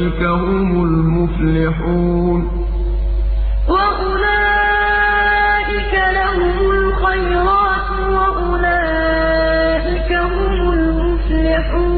وأولئك هم المفلحون. وأولئك لهم الخيرات وأولئك هم المفلحون.